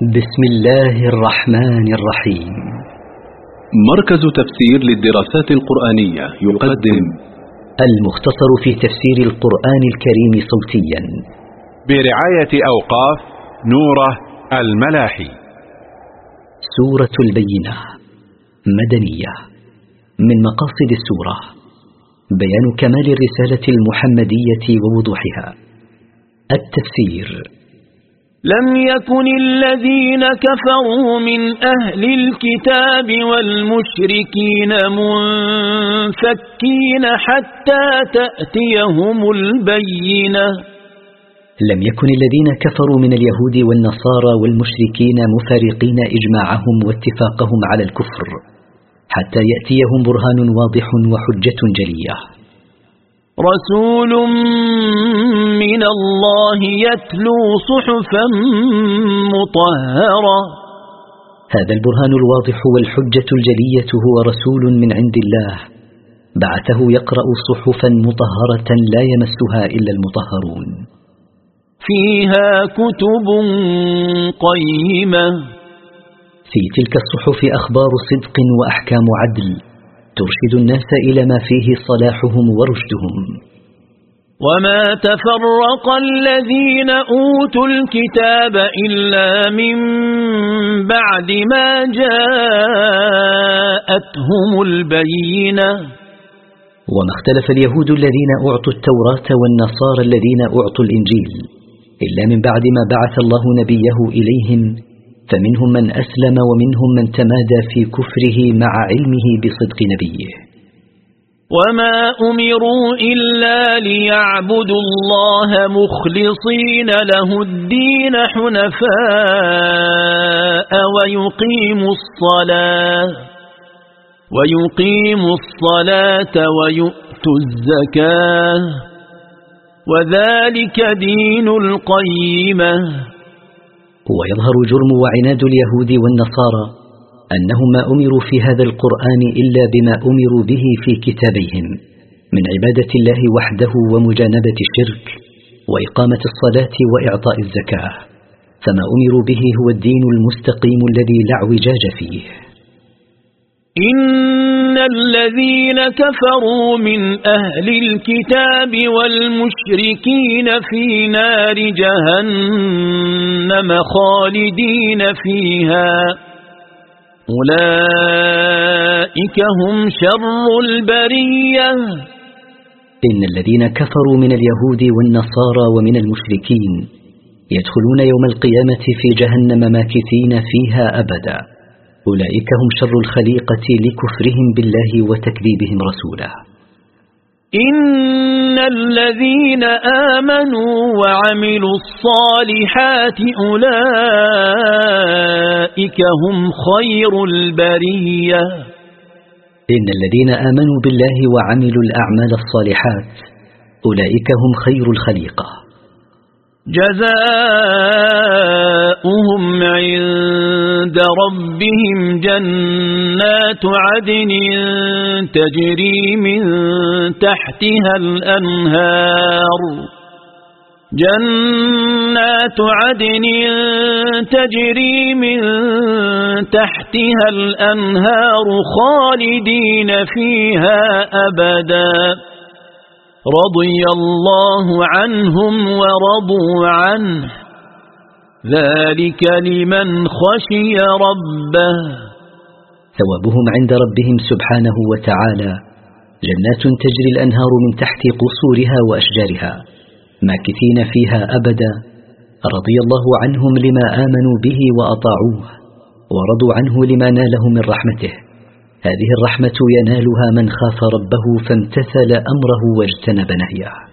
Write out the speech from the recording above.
بسم الله الرحمن الرحيم. مركز تفسير للدراسات القرآنية يقدم المختصر في تفسير القرآن الكريم صوتيا. برعاية أوقاف نوره الملاحي. سورة البينة مدنية. من مقاصد السورة بيان كمال الرسالة المحمدية ووضوحها. التفسير لم يكن الذين كفروا من أهل الكتاب والمشركين منفكين حتى تأتيهم البينة. لم يكن الذين كفروا من اليهود والنصارى والمشركين مفارقين إجماعهم واتفاقهم على الكفر حتى يأتيهم برهان واضح وحجة جلية. رسول من الله يتلو صحفا مطهرة. هذا البرهان الواضح والحجة الجلية هو رسول من عند الله. بعثه يقرأ صحفا مطهرة لا يمسها إلا المطهرون. فيها كتب قيمة. في تلك الصحف أخبار صدق وأحكام عدل. ترشد الناس إلى ما فيه صلاحهم ورشدهم. وما تفرق الذين أوتوا الكتاب إلا من بعد ما جاءتهم البينة. وما اختلف اليهود الذين أعطوا التوراة والنصارى الذين أعطوا الإنجيل إلا من بعد ما بعث الله نبيه إليهم فمنهم من أسلم ومنهم من تمادى في كفره مع علمه بصدق نبيه. وما أمروا إلا ليعبدوا الله مخلصين له الدين حنفاء ويقيموا الصلاة ويقيموا الصلاة ويؤتوا الزكاة وذلك دين القيمة. ويظهر جرم وعناد اليهود والنصارى أنهم ما أمروا في هذا القرآن إلا بما أمروا به في كتابيهم من عبادة الله وحده ومجانبة الشرك وإقامة الصلاة وإعطاء الزكاة فما أمروا به هو الدين المستقيم الذي لا اعوجاج فيه. إن الذين كفروا من أهل الكتاب والمشركين في نار جهنم خالدين فيها أولئك هم شر البرية إن الذين كفروا من اليهود والنصارى ومن المشركين يدخلون يوم القيامة في جهنم ماكثين فيها أبداً أولئك هم شر الخليقة لكفرهم بالله وتكذيبهم رسوله إن الذين آمنوا وعملوا الصالحات أولئك هم خير البرية. إن الذين آمنوا بالله وعملوا الأعمال الصالحات أولئك هم خير الخليقة. جزاؤهم عند ربهم جنات عدن تجري من تحتها الأنهار. جنات عدن تجري من تحتها الأنهار خالدين فيها أبداً. رضي الله عنهم ورضوا عنه. ذلك لمن خشي ربه. ثوابهم عند ربهم سبحانه وتعالى جنات تجري الأنهار من تحت قصورها وأشجارها ماكثين فيها أبدا. رضي الله عنهم لما آمنوا به وأطاعوه ورضوا عنه لما ناله من رحمته. هذه الرحمة ينالها من خاف ربه فامتثل أمره واجتنب نهيه.